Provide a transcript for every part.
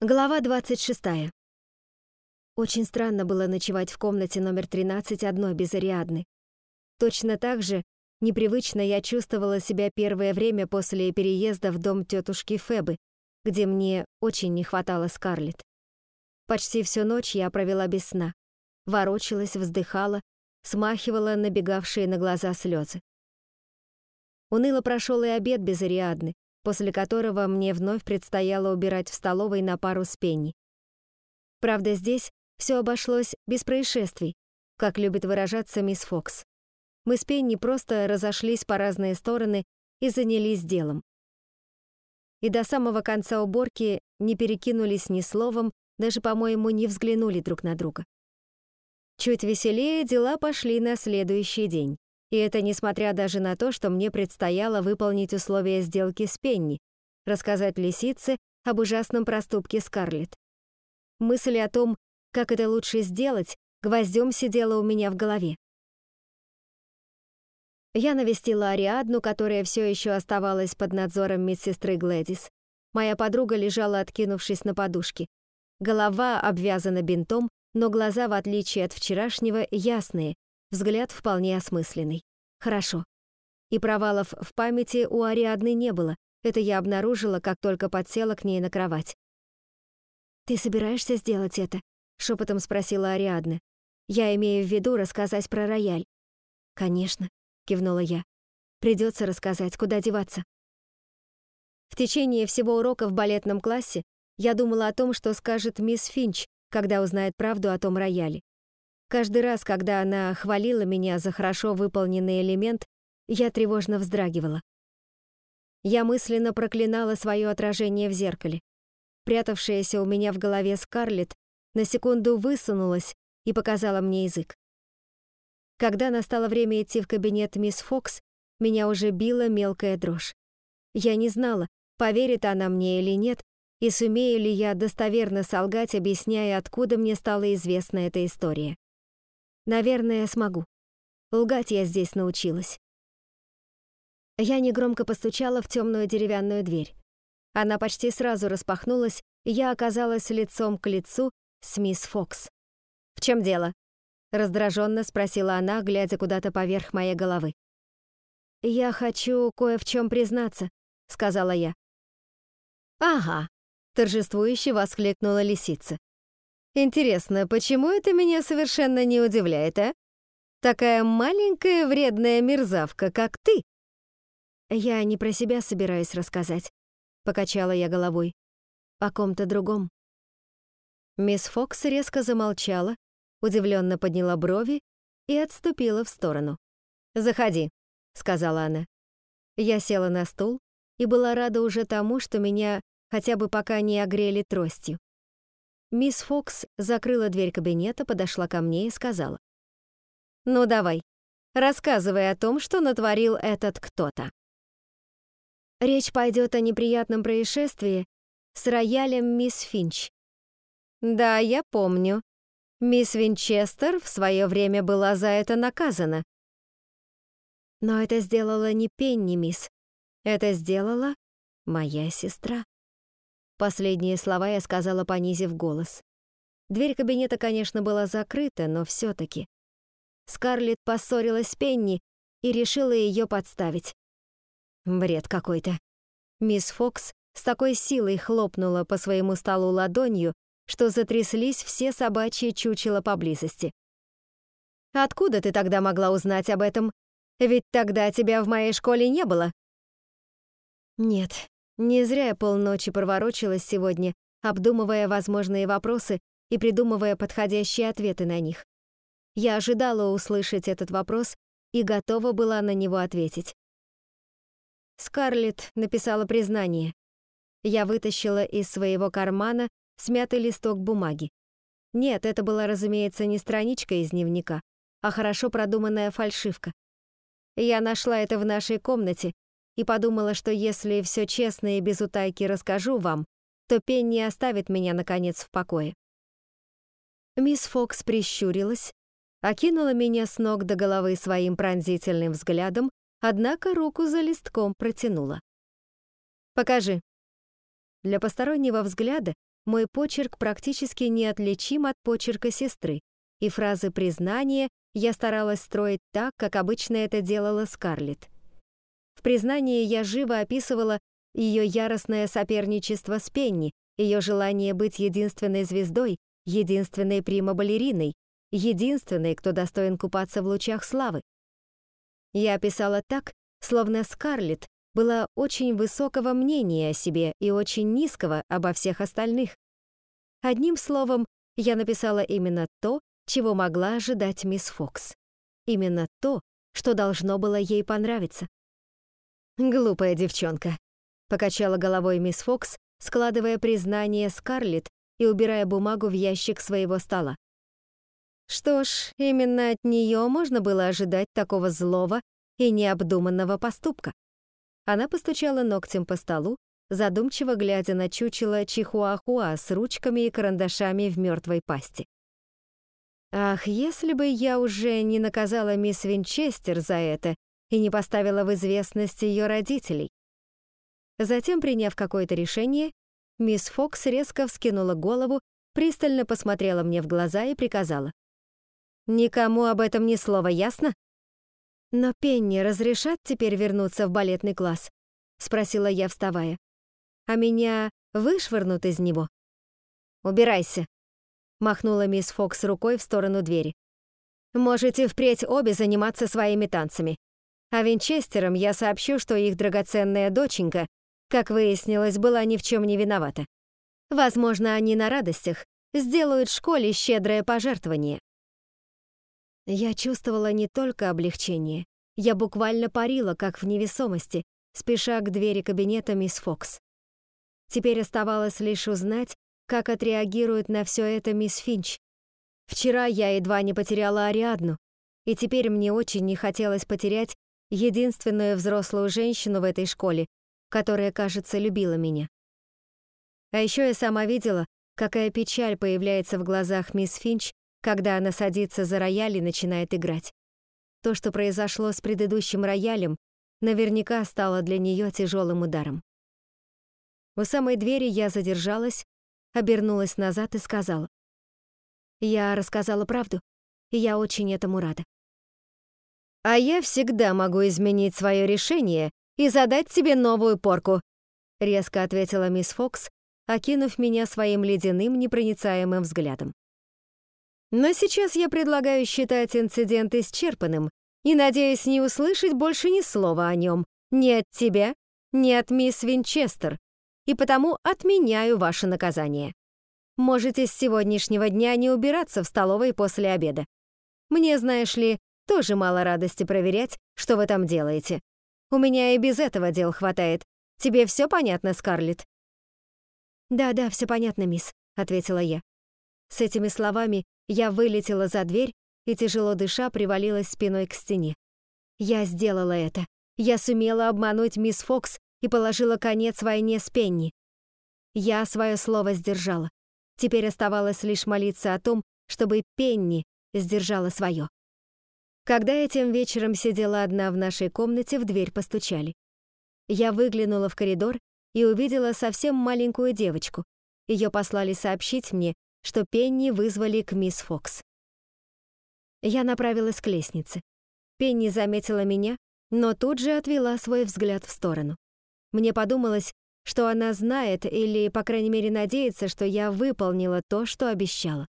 Глава 26. Очень странно было ночевать в комнате номер 13 одной без Ариадны. Точно так же непривычно я чувствовала себя первое время после переезда в дом тетушки Фебы, где мне очень не хватало Скарлетт. Почти всю ночь я провела без сна. Ворочалась, вздыхала, смахивала набегавшие на глаза слезы. Уныло прошел и обед без Ариадны, после которого мне вновь предстояло убирать в столовой на пару с Пенни. Правда, здесь все обошлось без происшествий, как любит выражаться мисс Фокс. Мы с Пенни просто разошлись по разные стороны и занялись делом. И до самого конца уборки не перекинулись ни словом, даже, по-моему, не взглянули друг на друга. Чуть веселее дела пошли на следующий день. И это несмотря даже на то, что мне предстояло выполнить условия сделки с Пенни, рассказать лисице об ужасном проступке Скарлетт. Мысль о том, как это лучше сделать, гвоздем сидела у меня в голове. Я навестила Ариадну, которая все еще оставалась под надзором медсестры Глэдис. Моя подруга лежала, откинувшись на подушке. Голова обвязана бинтом, но глаза, в отличие от вчерашнего, ясные, Взгляд вполне осмысленный. Хорошо. И провалов в памяти у Ариадны не было. Это я обнаружила, как только подсела к ней на кровать. «Ты собираешься сделать это?» — шепотом спросила Ариадна. «Я имею в виду рассказать про рояль». «Конечно», — кивнула я. «Придется рассказать, куда деваться». В течение всего урока в балетном классе я думала о том, что скажет мисс Финч, когда узнает правду о том рояле. Каждый раз, когда она хвалила меня за хорошо выполненный элемент, я тревожно вздрагивала. Я мысленно проклинала свое отражение в зеркале. Прятавшаяся у меня в голове Скарлетт на секунду высунулась и показала мне язык. Когда настало время идти в кабинет мисс Фокс, меня уже била мелкая дрожь. Я не знала, поверит она мне или нет, и сумею ли я достоверно солгать, объясняя, откуда мне стала известна эта история. Наверное, смогу. Лгать я здесь научилась. Я негромко постучала в темную деревянную дверь. Она почти сразу распахнулась, и я оказалась лицом к лицу с мисс Фокс. «В чем дело?» — раздраженно спросила она, глядя куда-то поверх моей головы. «Я хочу кое в чем признаться», — сказала я. «Ага», — торжествующе воскликнула лисица. Интересно, почему это меня совершенно не удивляет, а? Такая маленькая вредная мерзавка, как ты. Я не про себя собираюсь рассказать, покачала я головой. О ком-то другом. Мисс Фокс резко замолчала, удивленно подняла брови и отступила в сторону. «Заходи», — сказала она. Я села на стул и была рада уже тому, что меня хотя бы пока не огрели тростью. Мисс Фокс закрыла дверь кабинета, подошла ко мне и сказала. «Ну давай, рассказывай о том, что натворил этот кто-то». Речь пойдет о неприятном происшествии с роялем мисс Финч. Да, я помню. Мисс Винчестер в свое время была за это наказана. Но это сделала не Пенни, мисс. Это сделала моя сестра. Последние слова я сказала, понизив голос. Дверь кабинета, конечно, была закрыта, но все таки Скарлетт поссорилась с Пенни и решила ее подставить. Бред какой-то. Мисс Фокс с такой силой хлопнула по своему столу ладонью, что затряслись все собачьи чучела поблизости. «Откуда ты тогда могла узнать об этом? Ведь тогда тебя в моей школе не было». «Нет, не зря я полночи проворочилась сегодня, обдумывая возможные вопросы и придумывая подходящие ответы на них. Я ожидала услышать этот вопрос и готова была на него ответить. Скарлетт написала признание. Я вытащила из своего кармана смятый листок бумаги. Нет, это была, разумеется, не страничка из дневника, а хорошо продуманная фальшивка. Я нашла это в нашей комнате и подумала, что если все честно и без утайки расскажу вам, то Пенни оставит меня, наконец, в покое. Мисс Фокс прищурилась, окинула меня с ног до головы своим пронзительным взглядом, однако руку за листком протянула. «Покажи». Для постороннего взгляда мой почерк практически неотличим от почерка сестры, и фразы признания я старалась строить так, как обычно это делала Скарлетт. В признании я живо описывала ее яростное соперничество с Пенни, ее желание быть единственной звездой, единственной прима-балериной, единственной, кто достоин купаться в лучах славы. Я описала так, словно Скарлетт была очень высокого мнения о себе и очень низкого обо всех остальных. Одним словом, я написала именно то, чего могла ожидать мисс Фокс. Именно то, что должно было ей понравиться. «Глупая девчонка», — покачала головой мисс Фокс, складывая признание Скарлетт и убирая бумагу в ящик своего стола. Что ж, именно от нее можно было ожидать такого злого и необдуманного поступка. Она постучала ногтем по столу, задумчиво глядя на чучело чихуахуа с ручками и карандашами в мертвой пасти. Ах, если бы я уже не наказала мисс Винчестер за это и не поставила в известность ее родителей. Затем, приняв какое-то решение, мисс Фокс резко вскинула голову, пристально посмотрела мне в глаза и приказала. «Никому об этом ни слова, ясно?» «Но Пенни разрешат теперь вернуться в балетный класс?» — спросила я, вставая. «А меня вышвырнут из него?» «Убирайся», — махнула мисс Фокс рукой в сторону двери. «Можете впредь обе заниматься своими танцами. А Винчестерам я сообщу, что их драгоценная доченька, как выяснилось, была ни в чем не виновата. Возможно, они на радостях сделают школе щедрое пожертвование. Я чувствовала не только облегчение, я буквально парила, как в невесомости, спеша к двери кабинета мисс Фокс. Теперь оставалось лишь узнать, как отреагирует на все это мисс Финч. Вчера я едва не потеряла Ариадну, и теперь мне очень не хотелось потерять единственную взрослую женщину в этой школе, которая, кажется, любила меня. А еще я сама видела, какая печаль появляется в глазах мисс Финч, когда она садится за рояль и начинает играть. То, что произошло с предыдущим роялем, наверняка стало для нее тяжелым ударом. У самой двери я задержалась, обернулась назад и сказала. Я рассказала правду, и я очень этому рада. А я всегда могу изменить свое решение и задать тебе новую порку, резко ответила мисс Фокс, окинув меня своим ледяным непроницаемым взглядом. Но сейчас я предлагаю считать инцидент исчерпанным и надеюсь не услышать больше ни слова о нем ни от тебя, ни от мисс Винчестер, и потому отменяю ваше наказание. Можете с сегодняшнего дня не убираться в столовой после обеда. Мне, знаешь ли, тоже мало радости проверять, что вы там делаете. У меня и без этого дел хватает. Тебе все понятно, Скарлетт?» «Да-да, все понятно, мисс», — ответила я. С этими словами я вылетела за дверь и, тяжело дыша, привалилась спиной к стене. Я сделала это. Я сумела обмануть мисс Фокс и положила конец войне с Пенни. Я свое слово сдержала. Теперь оставалось лишь молиться о том, чтобы Пенни сдержала свое. Когда я тем вечером сидела одна в нашей комнате, в дверь постучали. Я выглянула в коридор и увидела совсем маленькую девочку. Ее послали сообщить мне, что Пенни вызвали к мисс Фокс. Я направилась к лестнице. Пенни заметила меня, но тут же отвела свой взгляд в сторону. Мне подумалось, что она знает или, по крайней мере, надеется, что я выполнила то, что обещала.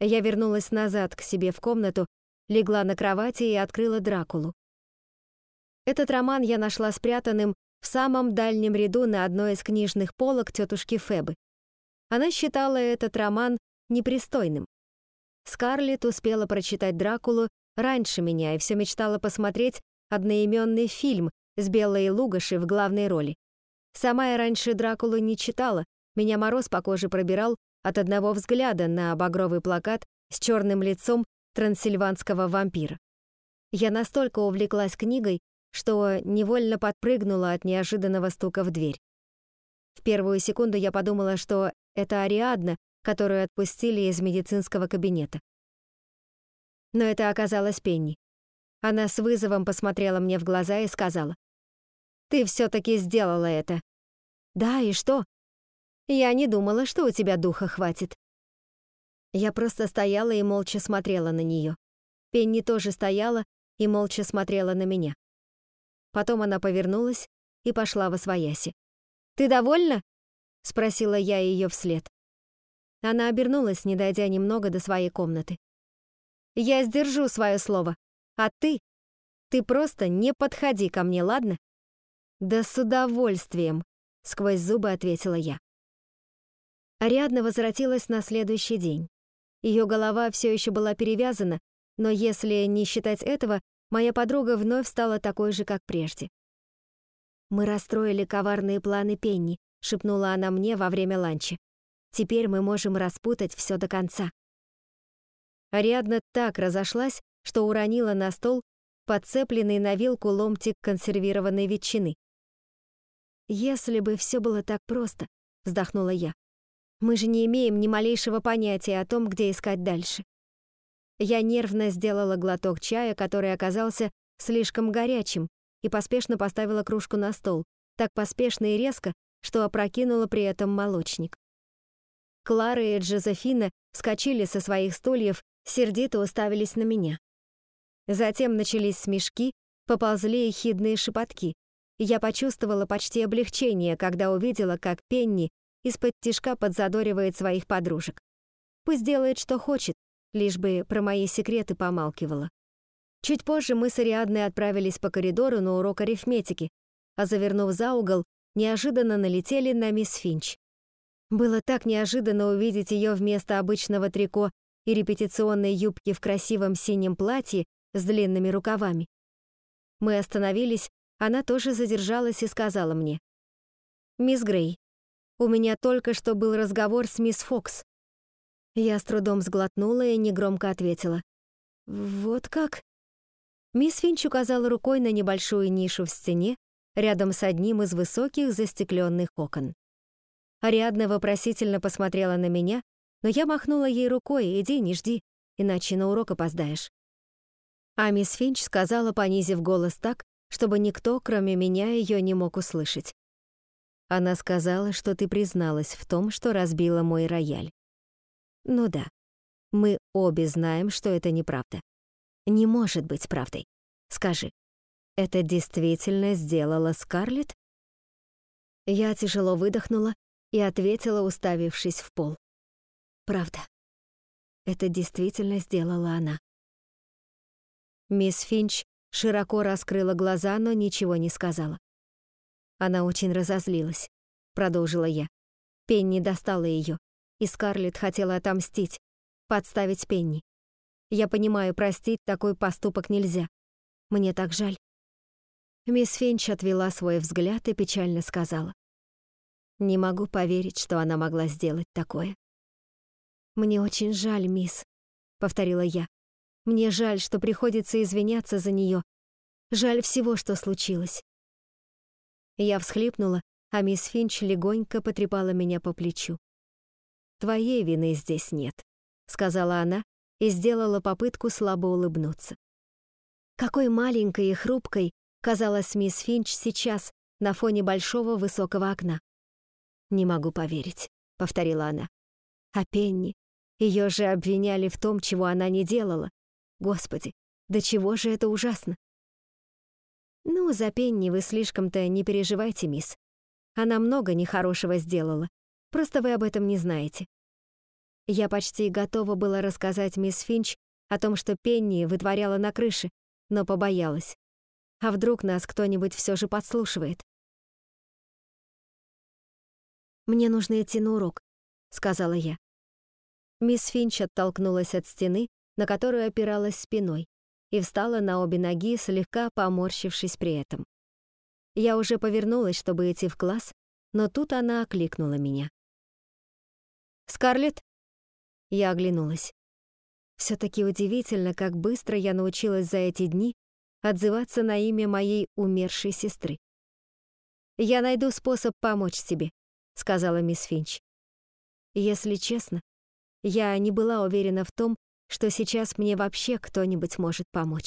Я вернулась назад к себе в комнату, легла на кровати и открыла Дракулу. Этот роман я нашла спрятанным в самом дальнем ряду на одной из книжных полок тетушки Фебы. Она считала этот роман непристойным. Скарлетт успела прочитать Дракулу раньше меня и все мечтала посмотреть одноименный фильм с Белой Лугаши в главной роли. Сама я раньше Дракулу не читала, меня мороз по коже пробирал от одного взгляда на багровый плакат с черным лицом трансильванского вампира. Я настолько увлеклась книгой, что невольно подпрыгнула от неожиданного стука в дверь. В первую секунду я подумала, что это Ариадна, которую отпустили из медицинского кабинета. Но это оказалась Пенни. Она с вызовом посмотрела мне в глаза и сказала. «Ты все-таки сделала это». «Да, и что?» Я не думала, что у тебя духа хватит. Я просто стояла и молча смотрела на нее. Пенни тоже стояла и молча смотрела на меня. Потом она повернулась и пошла во свояси. «Ты довольна?» — спросила я ее вслед. Она обернулась, не дойдя немного до своей комнаты. «Я сдержу свое слово. А ты? Ты просто не подходи ко мне, ладно?» «Да с удовольствием», — сквозь зубы ответила я. Ариадна возвратилась на следующий день. Ее голова все еще была перевязана, но если не считать этого, моя подруга вновь стала такой же, как прежде. «Мы расстроили коварные планы Пенни», — шепнула она мне во время ланча. «Теперь мы можем распутать все до конца». Ариадна так разошлась, что уронила на стол подцепленный на вилку ломтик консервированной ветчины. «Если бы все было так просто», — вздохнула я. Мы же не имеем ни малейшего понятия о том, где искать дальше. Я нервно сделала глоток чая, который оказался слишком горячим, и поспешно поставила кружку на стол, так поспешно и резко, что опрокинула при этом молочник. Клара и Джозефина вскочили со своих стульев, сердито уставились на меня. Затем начались смешки, поползли ехидные шепотки. Я почувствовала почти облегчение, когда увидела, как Пенни из-под тишка подзадоривает своих подружек. Пусть делает, что хочет, лишь бы про мои секреты помалкивала. Чуть позже мы с Ариадной отправились по коридору на урок арифметики, а завернув за угол, неожиданно налетели на мисс Финч. Было так неожиданно увидеть ее вместо обычного трико и репетиционной юбки в красивом синем платье с длинными рукавами. Мы остановились, она тоже задержалась и сказала мне. «Мисс Грей, у меня только что был разговор с мисс Фокс. Я с трудом сглотнула и негромко ответила. «Вот как?» Мисс Финч указала рукой на небольшую нишу в стене, рядом с одним из высоких застекленных окон. Ариадна вопросительно посмотрела на меня, но я махнула ей рукой, иди, не жди, иначе на урок опоздаешь. А мисс Финч сказала, понизив голос так, чтобы никто, кроме меня, ее не мог услышать. Она сказала, что ты призналась в том, что разбила мой рояль. Ну да, мы обе знаем, что это неправда. Не может быть правдой. Скажи, это действительно сделала Скарлетт? Я тяжело выдохнула и ответила, уставившись в пол. Правда. Это действительно сделала она. Мисс Финч широко раскрыла глаза, но ничего не сказала. Она очень разозлилась, продолжила я. Пенни достала ее, и Скарлетт хотела отомстить, подставить Пенни. Я понимаю, простить такой поступок нельзя. Мне так жаль. Мисс Финч отвела свой взгляд и печально сказала. «Не могу поверить, что она могла сделать такое». «Мне очень жаль, мисс», — повторила я. «Мне жаль, что приходится извиняться за нее. Жаль всего, что случилось. Я всхлипнула, а мисс Финч легонько потрепала меня по плечу. «Твоей вины здесь нет», — сказала она и сделала попытку слабо улыбнуться. Какой маленькой и хрупкой казалась мисс Финч сейчас на фоне большого высокого окна. «Не могу поверить», — повторила она. «А Пенни? Ее же обвиняли в том, чего она не делала. Господи, до чего же это ужасно!» «Ну, за Пенни вы слишком-то не переживайте, мисс. Она много нехорошего сделала. Просто вы об этом не знаете». Я почти готова была рассказать мисс Финч о том, что Пенни вытворяла на крыше, но побоялась. А вдруг нас кто-нибудь все же подслушивает? «Мне нужно идти на урок», — сказала я. Мисс Финч оттолкнулась от стены, на которую опиралась спиной, и встала на обе ноги, слегка поморщившись при этом. Я уже повернулась, чтобы идти в класс, но тут она окликнула меня. «Скарлетт?» Я оглянулась. все таки удивительно, как быстро я научилась за эти дни отзываться на имя моей умершей сестры. «Я найду способ помочь тебе», — сказала мисс Финч. Если честно, я не была уверена в том, что сейчас мне вообще кто-нибудь может помочь.